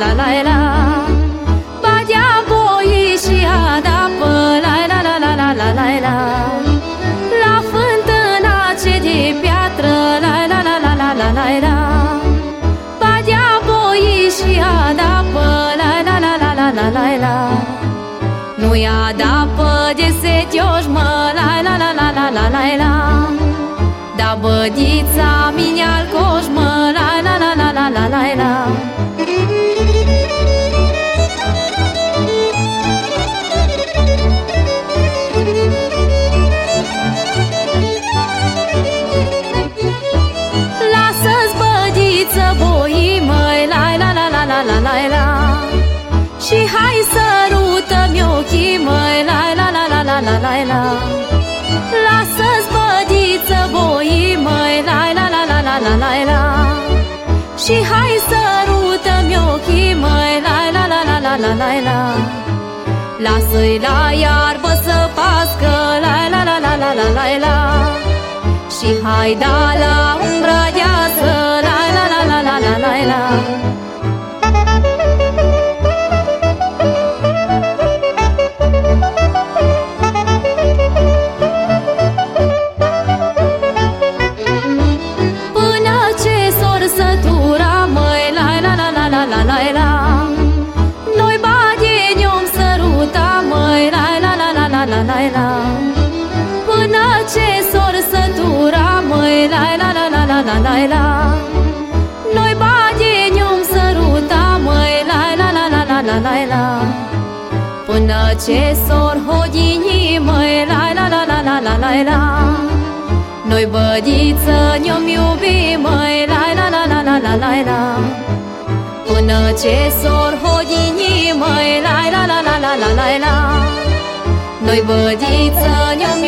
la la la Badia boi și adapă la la la la la la la la La fântâna ce de piatră la la la la la la la la Badia boi și adapă la la la la la la la la Nu-i adapă de setioși mă la la la la la la la la Da bădița mine al coșmă la la la la la Și hai sărută-mi ochii măi La la la la la la la la Lasă-i la iarbă să pască La la la la la la la la Și hai da la umbra deasă la la la la la la Până ce sor sătura, măi, la la la la la la la la Noi badie om săruta, măi, la la la la la la la la Până ce sor hodini, măi, la la la la la la la la Noi bădiță ne-om iubi, măi, la la la la la la la la Până ce sor hodini, măi, la la la la la la la Rồi vừa đi, giờ nhắm